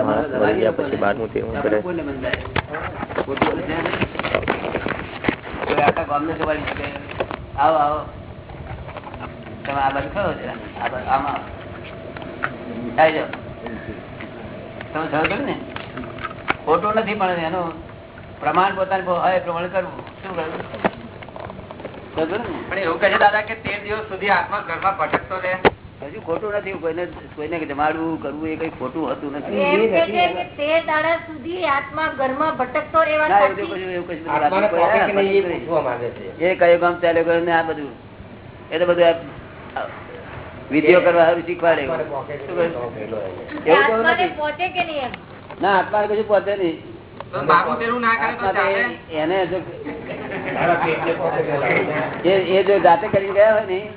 માણસ મરી ગયા પછી બારમું કરે. આવો આવો. તમે આ બાજુ ખરો જરા. આ બાજુ આમાં આવી. જાઓ. તમે સહજ કર્યું ને? ખોટું નથી પણ એનું પ્રમાણ પોતાનું હોય પ્રમાણ કરવું. શું કરવું પણ એવું કહે છે દાદા કે તેર દિવસ સુધી આત્મા ઘરમાં ભટકતો રહે. હજુ ખોટું નથી કોઈને કોઈને જમાડવું કરવું એ કઈ ખોટું હતું નથી. દાડા સુધી આત્મા ઘરમાં ભટકતો રહેવા કશું- કશું એ નથી. પૂછવા માંગે છે. એ કયો ગામ ચાલ્યો ગયો ને આ બધું. એ તો બધું વિધિઓ કરવા સારું શીખવાડે. એવું. ના આત્મા કશું પહોંચે નહીં. એને એ જો જાતે કરી ગયા હોય ને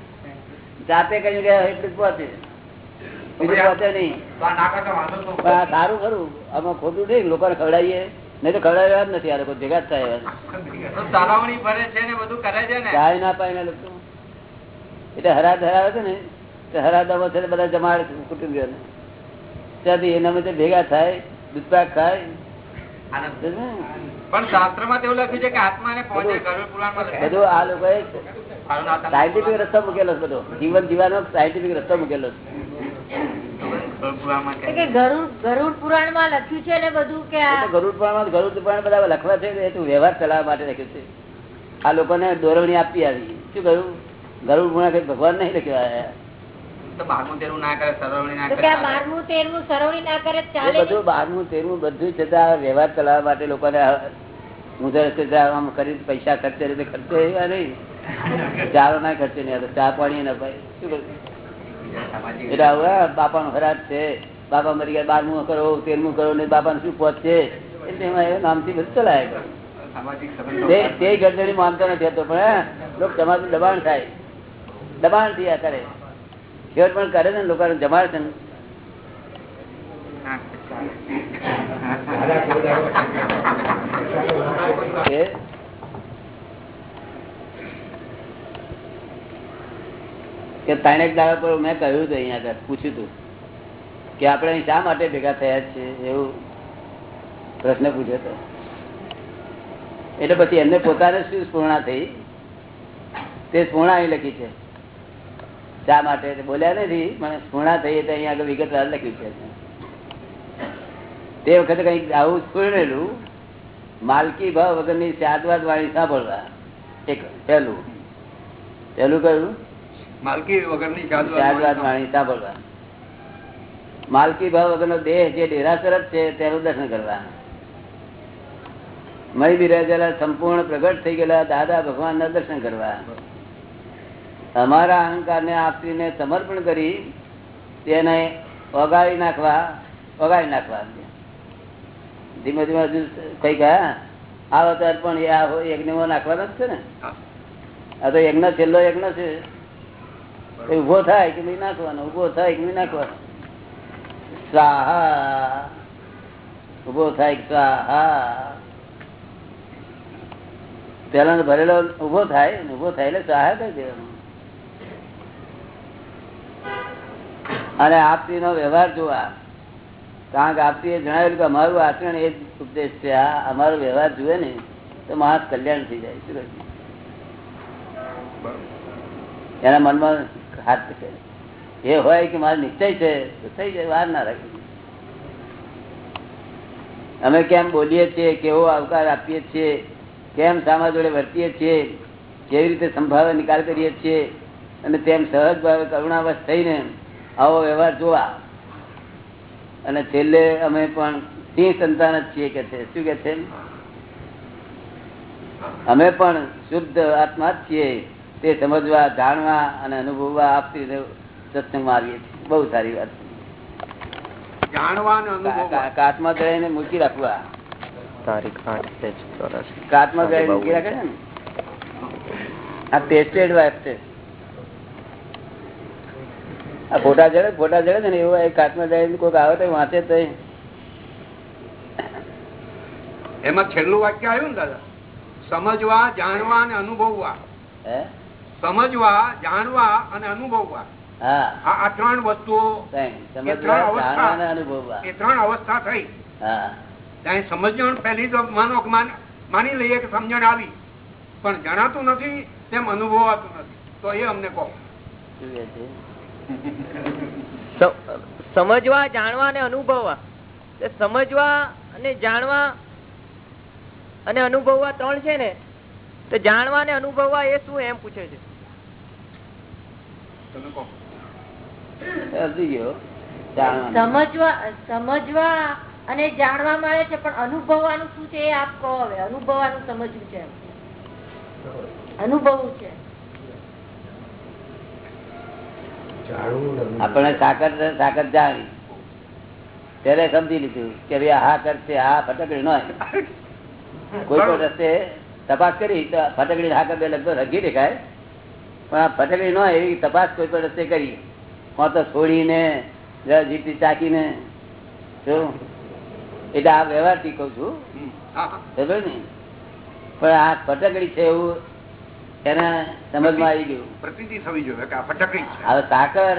જાતે કહ્યું કે પહોંચે. પહોંચે નહીં. સારું ખરું. આમાં ખોટું નહીં લોકોને ખવડાવીએ. નહીં તો ખવડાવ્યા જ નથી આ લોકો ભેગા જ થાય છે ને પાય ના લોકો. એટલે હરાદ હરાવે છે ને તે હરાદામાં છે બધા જમાડે છે કુટુંબીઓને ત્યાંથી એના માટે ભેગા થાય દૂધપાક ખાય? પણ શાસ્ત્રમાં એવું લખ્યું છે કે આત્માને પહોંચે ગરુડ પુરાણમાં લખ્યું. બધું આ લોકો સાયન્ટિફિક રસ્તો મૂકેલો છે બધો. જીવન જીવાનો સાયન્ટિફિક રસ્તો મૂકેલો છે. ગરુડ પુરાણમાં લખ્યું ને બધું કે એ આ તો ગરુડ પુરાણમાં ગરુડ પુરાણ બધા લખવા છે એ વ્યવહાર ચલાવવા માટે લખ્યું છે. આ લોકોને દોરવણી આપી આવી. શું કહ્યું? ગરુડ પુરાણ કઈ ભગવાન નહીં લખ્યું. બારમું તેરું ના કરે સરવણી ના કરે બારમું તેરમું સરવણી ના કરે બધું બારમું તેરમું બધું છે વ્યવહાર ચલાવવા માટે લોકોને ઊંધા રસ્તે આમ કરી પૈસા ખર્ચે રીતે ખર્ચે નહીં. ચારો ના ખર્ચે નહીં તો ચા પાણી ના ભાઈ. શું કરું? એટલે હવે બાપાનો ખરાબ છે. બાપા મરી ગયા બારમું કરો તેરમું કરો ને બાપાને શું પહોંચશે એટલે એમાં એ નામથી બધું ચલાય તે ગરજણી માનતો નથી હતો પણ હે, લોક તમારું દબાણ થાય. દબાણ થયા કરે. છેવટ પણ કરે ને લોકો જમાડે છે ને. કે ત્રણેક દાડા પર મેં કહ્યું હતું અહીંયા આગળ, પૂછ્યું હતું કે આપણે શા માટે ભેગા થયા છે એવું પ્રશ્ન પૂછ્યો હતો. એટલે પછી એમને પોતાને શું સ્પૂર્ણા થઈ? તે સ્પૂર્ણા અહીં લખી છે. શા માટે? બોલ્યા નથી મને સ્પૂર્ણા થઈ એટલે અહીંયા આગળ વિગતવાર લખ્યું છે. તે વખતે કંઈક આવું સ્ફૂર્ણેલું માલકી ભાવ વગરની સાદવાદ વાણી સાંભળવા. એક પહેલું. પહેલું કયું? માલકી વગરની સાદવાદ વાણી સાંભળવા. માલકી ભાવ વગરનો દેહ જે ડેરાસર છે તેનું દર્શન કરવા. મય બિરાજેલા સંપૂર્ણ પ્રગટ થઈ ગયેલા દાદા ભગવાન ના દર્શન કરવા. અમારા અહંકાર ને આપીને સમર્પણ કરી તેને ઓગાળી નાખવા ઓગાળી નાખવા. ધીમે ધીમે હજુ કઈ ગયા આ અવતાર પણ એ આ યજ્ઞ નાખવાના જ છે ને? આ તો યજ્ઞ છેલ્લો યજ્ઞ છે. ઊભો થાય કે નહીં નાખવાનો? ઊભો થાય કે નાખવાનો? સ્વાહા. ઊભો થાય સ્વાહા. પેલા ભરેલો ઊભો થાય ઊભો થાય એટલે સ્વાહા કરી દેવાનો. અને આપતી નો વ્યવહાર જોવા. કારણ કે આપતી જણાવેલું કે અમારું આચરણ એ જ ઉપદેશ છે આ અમારો વ્યવહાર જુએ ને તો માણસ કલ્યાણ થઈ જાય શું એના મનમાં હાથ છે એ હોય કે મારો નિશ્ચય છે તો થઈ જાય વાર ના રાખી અમે કેમ બોલીએ છીએ કેવો આવકાર આપીએ છીએ કેમ સામા જોડે વર્તીએ છીએ કેવી રીતે સંભાવે નિકાલ કરીએ છીએ અને તેમ સહજ ભાવે કરુણાવશ થઈને આવો વ્યવહાર જોવા. અને છેલ્લે અમે પણ સિંહ સંતાન જ છીએ કે છે. શું કે છે? અમે પણ શુદ્ધ આત્મા જ છીએ તે સમજવા જાણવા અને અનુભવવા આપતી સત્સંગમાં આવીએ છીએ. બહુ સારી વાત. જાણવા કાચમાં ગળાઈને મૂકી રાખવા. તારીખ આઠ ચોરાસી. કાચમાં ગળાઈને મૂકી રાખે છે. ને? આ ટેસ્ટેડ વાઇફ છે. આ ફોટા જડે ફોટા જડે ને એવું કાચમાં જાય કોઈક આવે તો વાંચે તો એમાં છેલ્લું વાક્ય આવ્યું ને દાદા? સમજવા જાણવા અને અનુભવવા. સમજવા જાણવા અને અનુભવવા. આ આ ત્રણ વસ્તુઓ ત્રણ. ત્રણ સમજવા અવસ્થા. જાણવા અને અનુભવવા. એ ત્રણ અવસ્થા થઈ. સમજણ પહેલી તો માનો માની લઈએ કે સમજણ આવી. પણ જણાતું નથી તેમ અનુભવાતું નથી. તો એ અમને કહો. સમજવા જાણવા અને અનુભવવા. સમજવા અને જાણવા અને અનુભવવા ત્રણ છે ને તો જાણવા અને અનુભવવા એ શું એમ પૂછે છે? તમે કહો. સમજી ગયો. જાણવાનું. સમજવા સમજવા અને જાણવા મળે છે પણ અનુભવવાનું શું છે એ આપ કહો હવે. અનુભવવાનું સમજવું છે અનુભવવું છે આપણે સાકર સાકર જાણી. ત્યારે સમજી લીધું કે ભાઈ આ કરશે આ ફટકડી નો કોઈ પણ રસ્તે તપાસ કરી તો ફટકડી ને હાકર બે લગભગ હજી દેખાય. પણ આ ફટકડી નો એવી તપાસ કોઈ પણ રસ્તે કરી. કોણ તો છોડીને જીતી ચાકીને જો. એટલે આ વ્યવહારથી કઉ છું. હા, હા. ને? પણ આ ફટકડી છે એવું એને સમજમાં આવી ગયું. પ્રતિ થવી જોઈએ હવે સાકર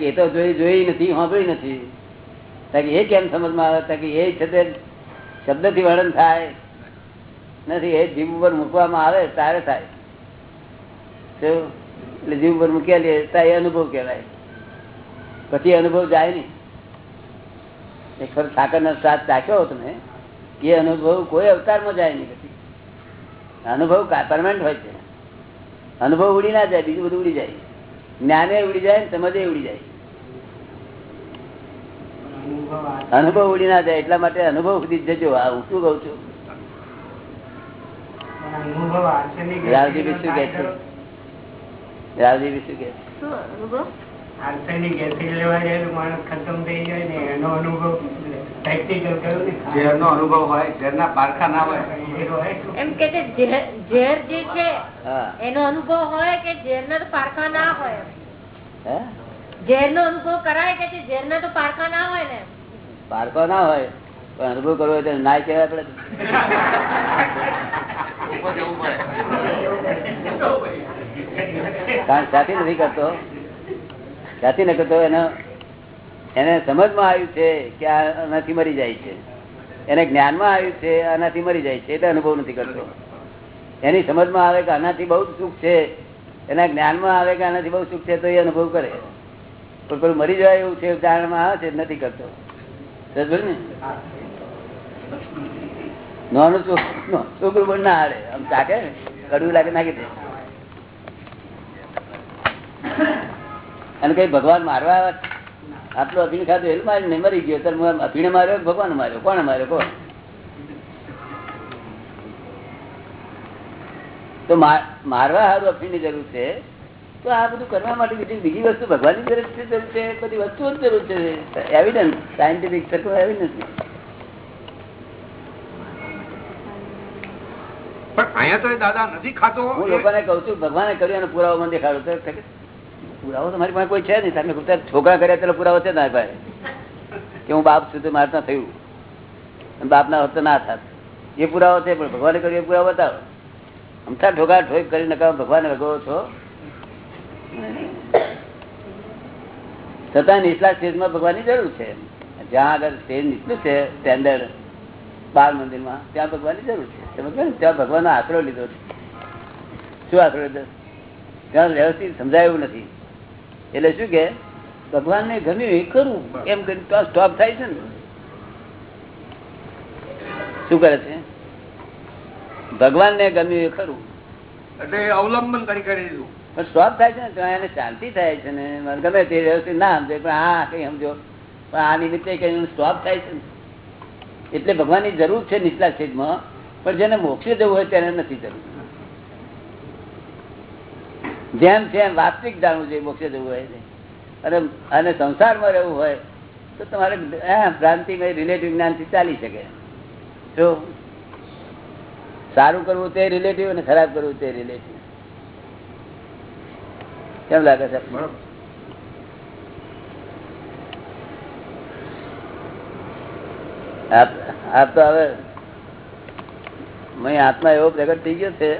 એ તો જોઈ જોઈ નથી સાંભળી નથી. એ કેમ સમજમાં આવે? કે એ છે તે શબ્દથી વર્ણન થાય. નથી એ જીભ ઉપર મૂકવામાં આવે તારે થાય. એટલે જીભ ઉપર મૂકેલી ત્યાં એ અનુભવ કહેવાય. પછી એ અનુભવ જાય નહીં. એક વખત સાકરનો સ્વાદ ચાખ્યો તમે એ અનુભવ કોઈ અવતારમાં જાય નહીં. અનુભવ પરમાનન્ટ હોય છે. અનુભવ ઉડી ના જાય બીજું બધું ઉડી જાય. જ્ઞાને ઉડી જાય સમજે ઉડી જાય. અનુભવ ઉડી ના જાય એટલા માટે અનુભવ સુધી જજો. આ હું શું કઉ છું રાવજી બી શું કે છે? રાવજી બી શું કે છે? આર્સેનિક એસિડ લેવા જાય તો માણસ ખતમ થઈ જાય ને એનો અનુભવ કર્યો ને? અનુભવ હોય પારખા ના એમ કે ઝેર ઝેર જે છે એનો અનુભવ હોય કે ઝેર ના તો પારખા ના હોય? ઝેર નો અનુભવ કરાય કે ઝેર ના તો પારખા ના હોય ને? પારકો ના હોય પણ અનુભવ કરવો હોય તો નાય કહેવાય આપડે કારણ સાથે નથી કરતો. સાથી ન કરતો એનો, એને સમજમાં આવ્યું છે કે આનાથી મરી જાય છે. એને જ્ઞાનમાં આવ્યું છે આનાથી મરી જાય છે એટલે અનુભવ નથી કરતો. એની સમજમાં આવે કે આનાથી બહુ સુખ છે, એના જ્ઞાનમાં આવે કે આનાથી બહુ સુખ છે, તો એ અનુભવ કરે. પણ પેલું મરી જાય એવું છે જાણમાં આવે છે નથી કરતો. ને? નાનું છોકરું છોકરું પણ ના હારે આમ ચાકે કડવું લાગે, નાખી દે. અને કઈ ભગવાન મારવા? આટલું અભિન ખાધું એટલું મારી નહીં મરી ગયો. ત્યારે અભિને માર્યો ભગવાન માર્યો? કોણ માર્યો? કોણ? તો મારવા સારું અફીણની જરૂર છે. તો આ બધું કરવા માટે બીજી બીજી વસ્તુ ભગવાનની જરૂર છે જરૂર છે? બધી વસ્તુઓ જ જરૂર છે. એવિડન્સ સાયન્ટિફિક સર્કલ એવિડન્સ પણ અહીંયા તો દાદા નથી ખાતો. હું લોકોને કઉ છું ભગવાને કર્યું અને પુરાવો મને દેખાડો. તો કહે પુરાવો તમારી પાસે કોઈ છે નહીં. તમે ગુપ્તા છોકરા કર્યા ત્યારે પુરાવો છે તમારી પાસે? કે હું બાપ સુધી મારે થયું. બાપના હોત ના થાત. એ પુરાવો છે, પણ ભગવાને કર્યું એ પુરાવો બતાવો. અમથા ઠોકા ઠોક કરી નકા ભગવાન વગો છો. છતાં નીચલા સ્ટેજમાં ભગવાનની જરૂર છે. જ્યાં આગળ સ્ટેજ નીચલું છે, સ્ટેન્ડર્ડ બાળ મંદિરમાં, ત્યાં ભગવાનની જરૂર છે. તમે કહો ને, ત્યાં ભગવાનનો આશરો લીધો છે. શું આશરો લીધો? ત્યાં વ્યવસ્થિત સમજાયું નથી. એટલે શું કે ભગવાન ને ગમ્યું એ કરવું એમ કરી તો સ્ટોપ થાય છે ને. શું કરે છે? ભગવાનને ગમ્યું એ ખરું. એટલે અવલંબન કરી કરી દીધું. પણ સ્ટોપ થાય છે ને તો એને શાંતિ થાય છે ને. ગમે તે વ્યવસ્થિત ના સમજે પણ હા કઈ સમજો. પણ આ નિમિત્તે કઈ સ્ટોપ થાય છે ને. એટલે ભગવાનની જરૂર છે નીચલા છેદમાં પણ જેને મોક્ષે જવું હોય તેને નથી જરૂર. જેમ છે એમ વાસ્તવિક જાણવું જોઈએ મોક્ષે જવું હોય અને અને સંસારમાં રહેવું હોય તો તમારે ભ્રાંતિમય રિલેટિવ જ્ઞાનથી ચાલી શકે. જો સારું કરવું તે રિલેટિવ અને ખરાબ કરવું તે રિલેટિવ કેમ લાગે છે? આપ તો હવે મેં આત્મા એવો પ્રગટ થઈ ગયો છે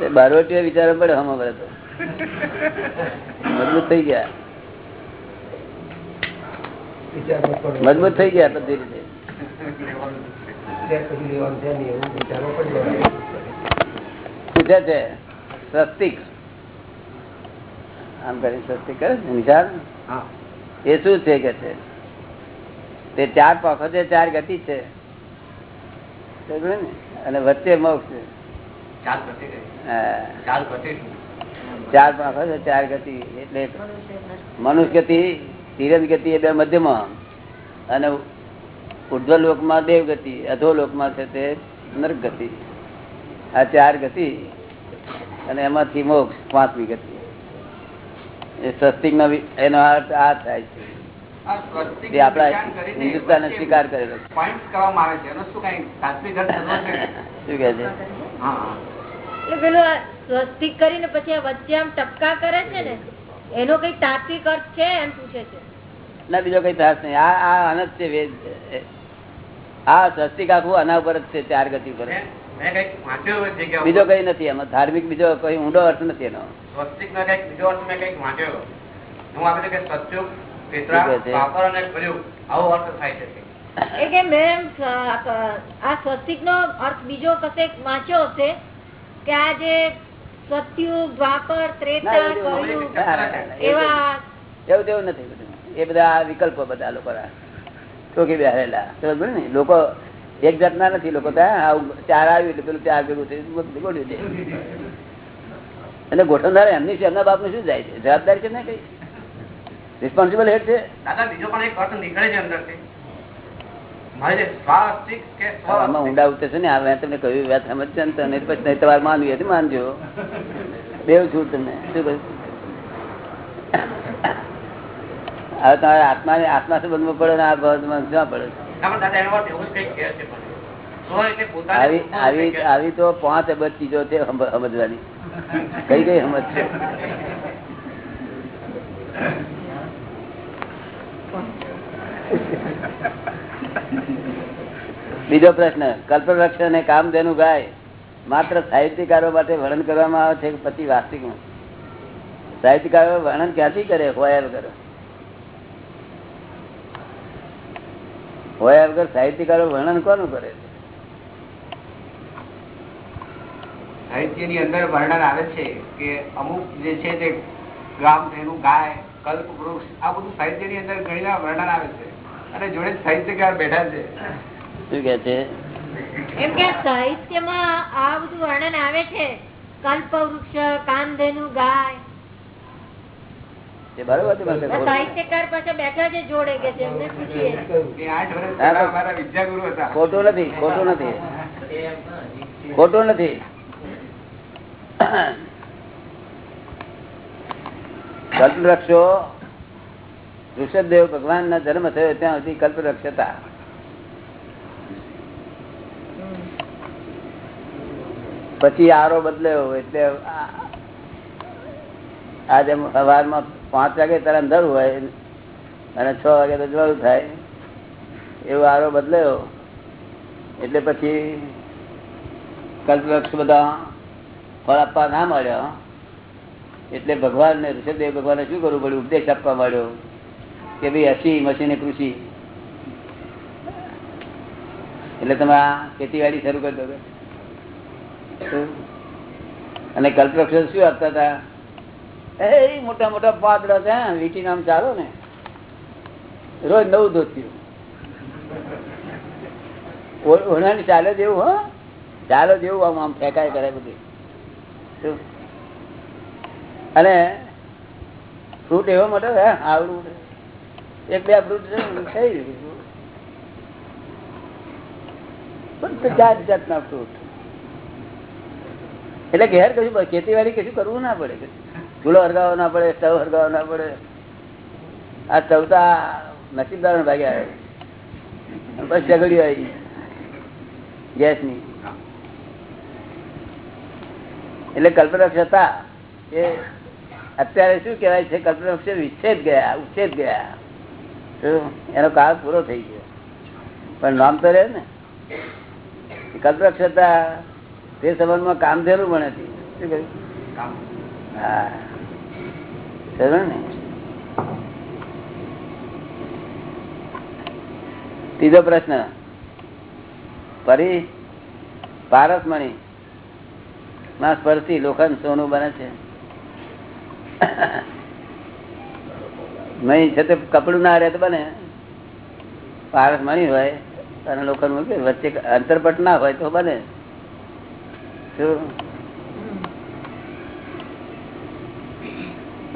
તે બારવટીએ વિચારવા પડે હમ તો. મજબૂત થઈ ગયા. મજબૂત થઈ ગયા બધી રીતે. પૂછે છે સ્વસ્તિક. આમ કરી સ્વસ્તિક કરે એ શું છે કે છે? તે ચાર છે ચાર ગતિ છે. અને વચ્ચે મોક્ષ છે. ચાર છે. ચાર ગતિ એટલે મનુષ્ય ગતિ તિરંજ ગતિ એ બે મધ્યમાં. અને ઉર્ધ્વ લોકમાં દેવ ગતિ અધો લોકમાં છે તે નર્ક ગતિ આ ચાર ગતિ અને એમાંથી મોક્ષ પાંચમી ગતિ. એ સ્વસ્તિક નો એનો અર્થ આ થાય છે. તે આપણા હિન્દુસ્તાને સ્વીકાર કરેલો શું કે છે. એટલે પેલું સ્વસ્તિક કરીને પછી આ વચ્ચે આમ ટપકા કરે છે ને એનો કઈ તાત્વિક અર્થ છે? એમ પૂછે છે. ના બીજો કઈ ત્રાસ નહીં. આ આ અનંત છે વેદ આ સ્વસ્તિક આખું આના ઉપર જ છે ચાર ગતિ ઉપર બીજો કઈ નથી એમાં. ધાર્મિક બીજો કઈ ઊંડો અર્થ નથી એનો. સ્વસ્તિકનો કંઈક બીજો અર્થ મેં કંઈક વાંચ્યો. હું આપી કે સત્યુગ પિતરા? પાપર અને કળિયુગ આવો અર્થ થાય છે. એ કે મેં એમ આ સ્વસ્તિક નો અર્થ બીજો કશે વાંચ્યો હશે કે આ જે સત્યુગ દ્વાપર ત્રેતા કળિયુગ એવું એવા તેવું નથી બધું. એ બધા વિકલ્પો બધા લોકો ટોકી બેહેલા ને લોકો એક જાતના નથી લોકો ચાર આવ્યું એટલે પેલું ચાર ભેગું થયું બધું ગોઠવી દે અને ગોઠવનાર એમની છે એમના બાપનું શું જાય છે? જવાબદારી છે ને કઈ? રિસ્પોન્સિબલ હેડ છે? દાદા બીજો પણ એક અર્થ નીકળે છે અંદરથી મારે જે સ્વાસ્તિક કે આમાં સ્વસ્તિક ઊંડા ઉતરે છે ને આ તમને કહ્યું વ્યાસ સમજશે ને તમે પછી નહીં તમારે માનવી હતી માનજો. બેવ છું તમને. શું કહ્યું? હવે તમારે આત્મા આત્મા શું બનવું પડે ને આ ભગવાન શું પડે આવી આવી તો પાંચ અબજ ચીજો છે સમજવાની કઈ કઈ સમજ છે? બીજો પ્રશ્ન કલ્પવૃક્ષ અને કામધેનુ ગાય માત્ર સાહિત્યકારો માટે વર્ણન કરવામાં આવે છે કે પછી વાસ્તવિક સાહિત્યકારો વર્ણન ક્યાંથી કરે? હોયા વગર હોયા વગર સાહિત્યકારો વર્ણન કોનું કરે છે? સાહિત્યની અંદર વર્ણન આવે છે કે અમુક જે છે તે ગ્રામ તેનું ગાય કલ્પ વૃક્ષ આ બધું સાહિત્યની અંદર ઘણી વર્ણન આવે છે. અને જોડે સાહિત્યકાર બેઠા છે. શું કે છે? એમ કે સાહિત્યમાં આ બધું વર્ણન આવે છે. કલ્પ વૃક્ષ કામધેનુ ગાય. એ બરોબર છે ખોટું. સાહિત્યકાર પાસે બેઠા છે જોડે કે છે એમને પૂછીએ. એ આઠ વર્ષ હા, પહેલા બસ. અમારા વિદ્યાગુરુ હતા. ખોટું નથી ખોટું નથી. કલ્પ વૃક્ષો ઋષભદેવ ભગવાન ના જન્મ થયો ત્યાં સુધી કલ્પવૃક્ષ હતા. પછી આરો બદલ્યો એટલે આજે સવારમાં પાંચ વાગે તારે અંદર હોય અને છ વાગે તો જવાળું થાય. એવો આરો બદલ્યો. એટલે પછી કલ્પવૃક્ષ બધા ફળ આપવા ના મળ્યા. એટલે ભગવાન ને ઋષભદેવ ભગવાને શું કરવું પડ્યું? ઉપદેશ આપવા માંડ્યો કે ભાઈ હસી, મસીને કૃષિ એટલે તમે આ ખેતીવાડી શરૂ કરી દો. કે. અને કલ્પવૃક્ષ શું આપતા હતા? એ મોટા મોટા પાતળા છે વીટી નામ ચાલો ને. રોજ નવું ધોત્યું ઓ- ચાલે જેવું હો? ચાલો જેવું આમ આમ ફેંકાય કરે બધું. અને ફ્રૂટ એવો મોટો હે આવડું એક, બે ફ્રૂટ છે થઈ ગયું. પણ જાત જાતના ફ્રૂટ. એટલે ઘેર કશું ખેતીવાડી કશું કરવું ના પડે. ચૂલો હરગાવો ના પડે સ્ટવ હરગાવો ના પડે. આ ચૌથા નસીબદાર ભાગે આવે. બસ ઝઘડી આવી ગેસની એટલે કલ્પવૃક્ષ હતા એ અત્યારે શું કહેવાય છે? કલ્પવૃક્ષ વિચ્છેદ ગયા, ઉચ્છેદ ગયા. એનો કાળ પૂરો થઈ ગયો. પણ નામ તો રહે ને. કલ્પવૃક્ષ હતા. તે સંબંધમાં કામધેનું પણ હતી હા. ને? ત્રીજો પ્રશ્ન. ફરી પારસમણી માં સ્પર્શી લોખંડ સોનું બને છે. નહીં છે તે કપડું ના રહે તો બને. પારસમણી હોય અને લોખંડ મૂકે. વચ્ચે અંતરપટ ના હોય તો બને.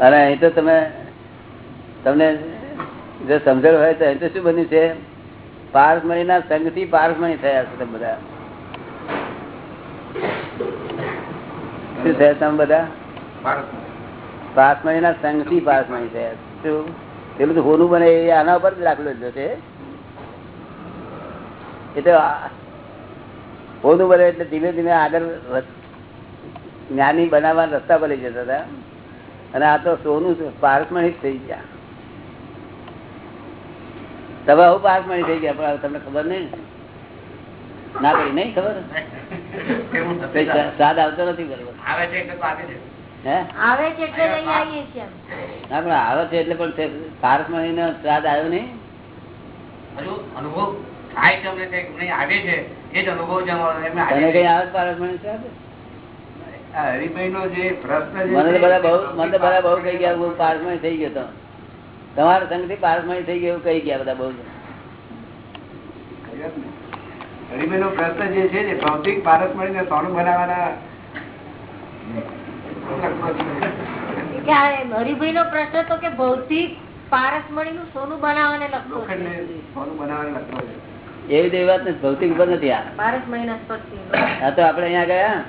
અને અહીં તો તમે, તમને જો સમજણ હોય તો અહીં તો શું બન્યું છે? પારસમણી ના સંઘથી પારસમણી થયા છે તમે બધા. શું થયા તમે બધા? પારસમણી ના સંઘથી પારસમણી થયા શું? પેલું તો હોનું બને એ આના ઉપર જ લીધો છે. એ તો આ- હોનું એટલે ધીમે ધીમે આગળ જ્ઞાની બનાવવાના રસ્તા પર જતા હતા. અને આ તો સોનું છે, પારસમણી જ થઈ ગયા. તમે હું પારસમણી થઈ ગયા પણ તમને ખબર નહીં ના? પડી નહીં ખબર? સ્વાદ આવતો નથી બરોબર. આવે છે એટલે તો આપે છે હે? આવે છે એટલે પણ આવે છે એટલે પણ તે પારસમણી નો સ્વાદ આવ્યો નહીં. અનુભવ? થાય છે અમને તે આવે છે એ જ અનુભવ છે પારસમણી હરિભાઈ નો જે પ્રશ્ન જે મને છે, બધા બહુ મને બધા બહુ કહી ગયા હું પારસમણી થઈ ગયો તો. તમારા સંઘથી પારસમય થઈ ગયો કહી ગયા બધા બહુ. હરિભાઈ નો? પ્રશ્ન જે છે ભૌતિક પારસ ને સોનું બનાવવાના હરિભાઈ નો પ્રશ્ન તો કે ભૌતિક પારસમણી નું સોનું બનાવવાને લગતો સોનું બનાવવાને લગતો છે. એવી તો વાત નથી ભૌતિક ઉપર નથી આ. તો આપડે અહીંયા ગયા.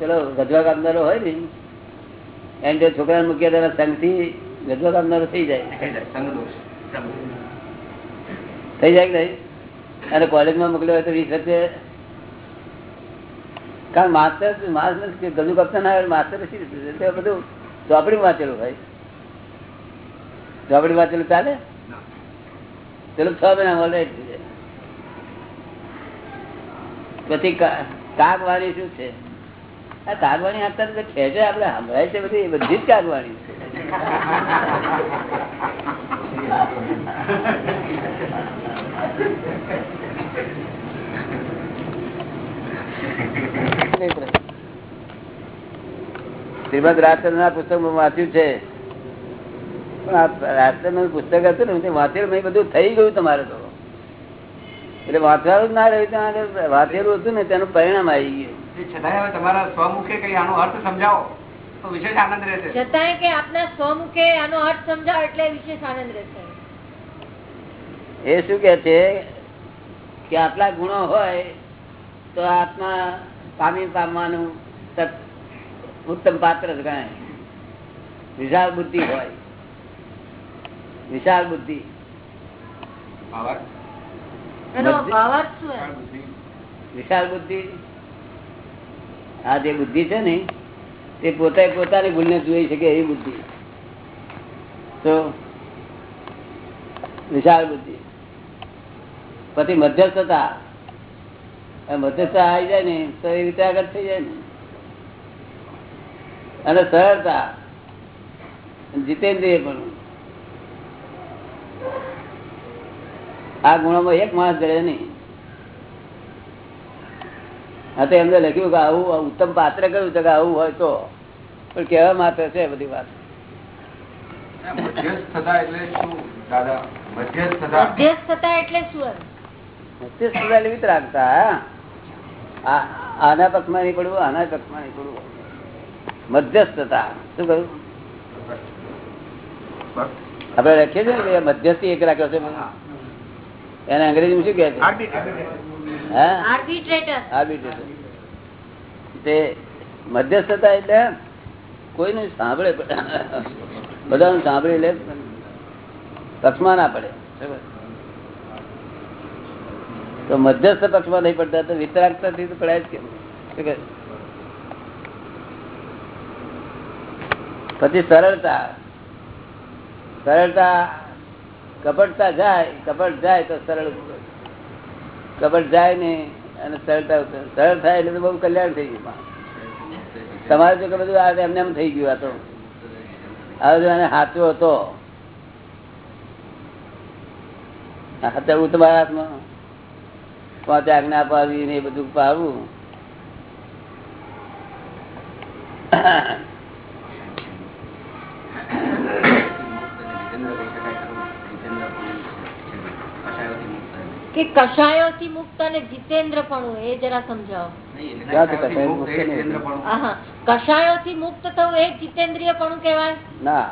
ચલો ગજવા કામદારો હોય ને એમ જો છોકરા મૂક્યા તેના સંઘથી ગજવા કામદારો થઈ જાય. થઈ જાય કે નહીં? અને કોલેજમાં મોકલ્યો હોય તો વીસ વચ્ચે. કારણ માસ્ટર માસ્ટર ગજુ કપતા ના આવે માસ્ટર શી બધું ચોપડી વાંચેલું ભાઈ ચોપડી વાંચેલું ચાલે? પેલું છ. મહિના મળે પછી કાગવાણી શું છે? આ કાગવાણી આપતા ખેંચે આપડે સંભળાય છે બધી બધી જ કાગવાણી શ્રીમદ રાજચંદ્ર ના પુસ્તક વાંચ્યું છે નું પુસ્તક હતું ને વાંચેલું બધું થઈ ગયું તમારે તો. એટલે વાંચવાનું જ ના રહ્યું ત્યાં આગળ વાંચેલું હતું ને તેનું પરિણામ આવી ગયું. એ હવે તમારા સ્વમુખે કઈ આનો અર્થ સમજાવો. તો વિશેષ આનંદ રહેશે. છતાંય કે આપના સ્વમુખે આનો અર્થ સમજાવો એટલે વિશેષ આનંદ રહેશે. એ શું કે છે કે આટલા ગુણો હોય તો આત્મા પામી પામવાનું ઉત્તમ પાત્ર જ ગણાય. વિશાળ બુદ્ધિ હોય. વિશાળ બુદ્ધિ. વિશાળ બુદ્ધિ. આ જે બુદ્ધિ છે ને તે પોતે પોતાની ભૂલને જોઈ શકે એવી બુદ્ધિ. તો વિશાળ બુદ્ધિ. પછી મધ્યસ્થતા. મધ્યસ્થતા આવી જાય ને તો એ રીતે આગળ થઈ જાય ને. અને સરળતા. જીતેન્દ્રિય પણ. આ ગુણોમાં એક માણસ જડે નહીં. હા તો એમને લખ્યું કે આવું ઉત્તમ પાત્ર કયું કે આવું હોય તો. પણ કેવા માત્ર છે બધી વાત. એટલે શું દાદા? એટલે શું રાખતા આના પક્ષમાં નહીં પડવું આના પક્ષમાં નહીં પડવું. મધ્યસ્થતા શું કહ્યું? આપડે લખીએ છીએ ને મધ્યસ્થી એક રાખ્યો છે? એને અંગ્રેજી શું કે છે? તે મધ્યસ્થતા એટલે કોઈનું સાંભળે બધાનું સાંભળી લે પક્ષમાં ના પડે. તો મધ્યસ્થ પક્ષમાં નહીં પડતા તો વિતરાગતાથી તો પડાય જ કેમ? શું પછી સરળતા. સરળતા કપટતા જાય, કપટ જાય તો સરળ કપટ જાય ને અને સરળતા સરળ થાય એટલે તો બહુ કલ્યાણ થઈ ગયું. તમારે કે બધું આ એમને એમ થઈ ગયું આ તો. આ બધું એને સાચો હતો. અત્યારે હું તમારા હાથમાં? પાંચ આજ્ઞા પાવી ને એ બધું પાડવું. કે કષાયોથી મુક્ત અને જીતેન્દ્ર પણ એ જરા સમજાવો. કષાયોથી મુક્ત થવું એ જીતેન્દ્રિય પણ કહેવાય? ના.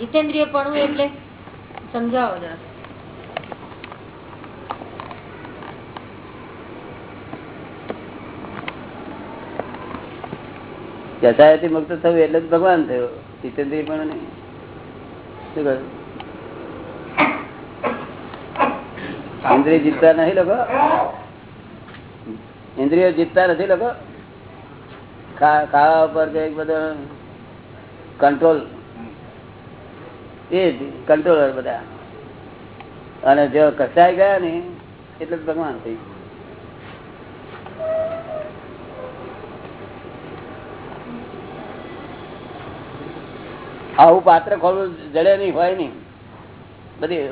જીતેન્દ્રિય પણ એટલે સમજાવો જરા. કસાયથી મુક્ત થયું એટલે જ ભગવાન થયો. જીતેન્દ્રિય પણ નહીં. શું કહ્યું? ઇન્દ્રિય જીતતા નથી લોકો? ઇન્દ્રિયો જીતતા નથી લોકો? ખાવા ઉપર કે બધો કંટ્રોલ એ કંટ્રોલર બધા. અને જો કસાઈ ગયા ને, એટલે ભગવાન થઈ. આવું પાત્ર ખોલવું જડે નહીં, હોય નહીં. બધી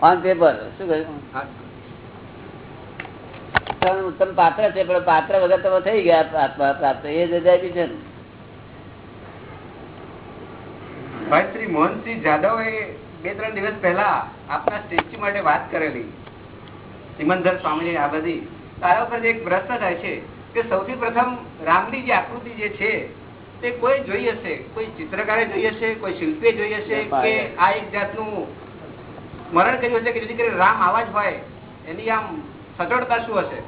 ઓન પેપર શું કહ્યું? તમે પાત્ર છે પણ પાત્ર વગર તમે થઈ ગયા પ્રાપ્ત. એ જગ્યા બી છે ને. ભાઈ શ્રી મોહનસિંહ જાદવ એ બે ત્રણ દિવસ પહેલા આપના સ્ટેચ્યુ માટે વાત કરેલી. સિમંદર સ્વામી આ બધી. તારા ઉપર એક પ્રશ્ન થાય છે કે સૌથી પ્રથમ રામની જે આકૃતિ જે છે તે કોઈ જોઈ હશે? કોઈ ચિત્રકારે જોઈ હશે? કોઈ શિલ્પી જોઈ હશે? કે આ એક જાતનું સ્મરણ કર્યું હશે કે જેથી કરી રામ આવા જ હોય, એની આમ સચોટતા શું હશે?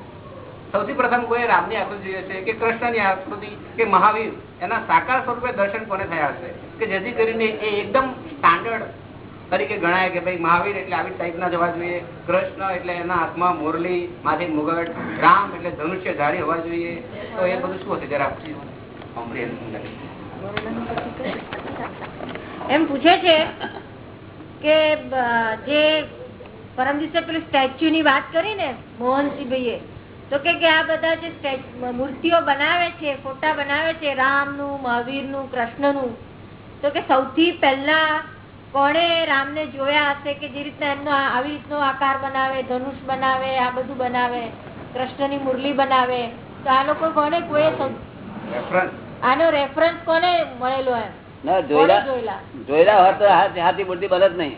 સૌથી પ્રથમ કોઈ રામની આકૃતિ જોઈએ છે કે કૃષ્ણની આકૃતિ કે મહાવીર, એના સાકાર સ્વરૂપે દર્શન કોને થયા હશે? કે જેથી કરીને એ એકદમ સ્ટાન્ડર્ડ તરીકે ગણાય કે ભાઈ મહાવીર એટલે આવી ટાઈપના જવા જોઈએ, કૃષ્ણ એટલે એના હાથમાં મોરલી, માથે મુગટ, રામ એટલે ધનુષ્ય ધારી હોવા જોઈએ. તો એ બધું શું હશે જરા? એમ પૂછે છે કે જે પરમ દિવસે પેલું સ્ટેચ્યુ ની વાત કરી ને મોહનસિંહભાઈએ તો કે આ બધા જે મૂર્તિઓ બનાવે છે ફોટા બનાવે છે રામનું મહાવીરનું કૃષ્ણનું તો કે સૌથી પહેલા કોણે રામને જોયા હશે કે જે રીતના એમનો આવી રીતનો આકાર બનાવે ધનુષ બનાવે આ બધું બનાવે કૃષ્ણની મુરલી બનાવે તો આ લોકો કોને કોઈ આનો રેફરન્સ કોને મળેલો એમ? ના જોયેલા જોયેલા? જોયેલા હોત તો હાથી હાથી મૂર્તિ બને જ નહીં.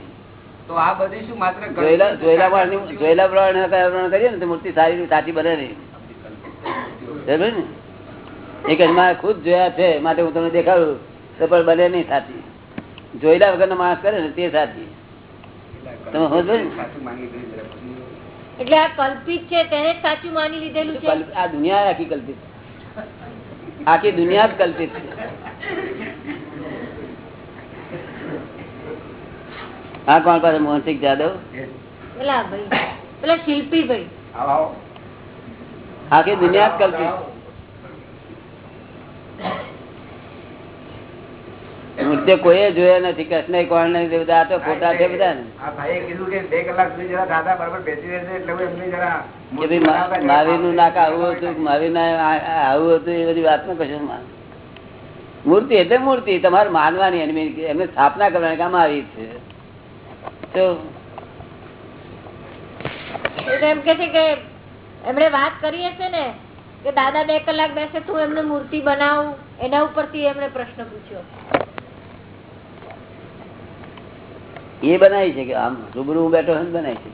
તો આ બધી શું માત્ર જોયેલા જોયેલા પ્રમાણે- જોયેલા પ્રમાણે કયા પ્રમાણે કરીએ ને તો મૂર્તિ સારી સાચી બને નહીં. એક જ મારે ખુદ જોયા છે માટે હું તમને દેખાડું તો પણ બને નહીં સાચી. જોયેલા વગરનો માણસ કરે ને તે સાચી. તમે સમજો ને? એટલે આ કલ્પિત છે તેને સાચું માની લીધેલું છે? આ દુનિયા આખી કલ્પિત આખી દુનિયા જ કલ્પિત છે. આ કોણ પાસે? મોહનસિંહ જાદવ? પેલા ભાઈ. પેલા શિલ્પી ભાઈ આવો, આવો. આખી દુનિયા કલ્પિત મૂર્તિ કોઈએ જોયા નથી કૃષ્ણ કોણ નથી બધા આ તો ખોટા છે બધા ને આ ભાઈએ કીધું કે બે કલાક સુધી દાદા બરાબર બેસી રહેશે એટલે હું એમને જરા કે ભાઈ મા- મહાવીરનું નાક આવું હતું મારી ના આવું હતું એ બધી વાત કશું માન મૂર્તિ એટલે મૂર્તિ તમારે માનવાની એમને સ્થાપના કરવાની કામ આવી છે. તો એ એમ કે છે કે એમણે વાત કરી હશે ને કે દાદા બે કલાક બેસે તું એમને મૂર્તિ બનાવું? એના ઉપરથી એમણે પ્રશ્ન પૂછ્યો. એ બનાવી શકે આમ રૂબરૂ બેઠો હોય બનાવી છે